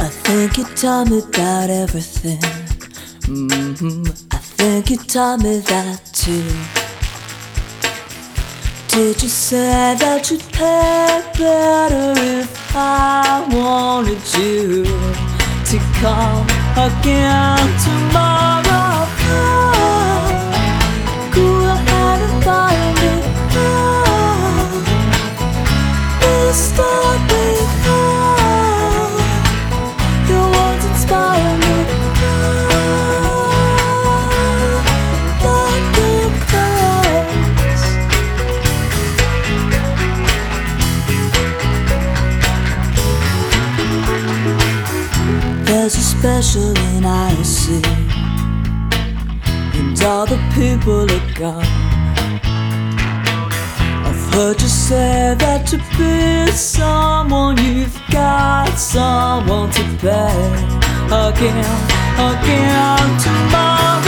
I think you taught me about everything. hmm I think you taught me that too. Did you say that you'd pay better if I wanted you to come again special in IC, and all the people are gone. I've heard you say that to be someone you've got someone to pay again, again tomorrow.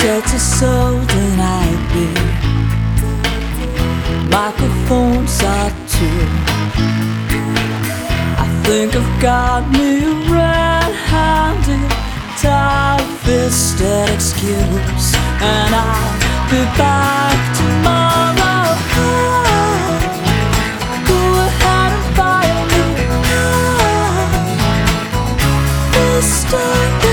such a soul that I'd be. Microphones are too. I think I've got me red-handed, tight-fisted excuse, and I'll be back tomorrow. Go ahead and me.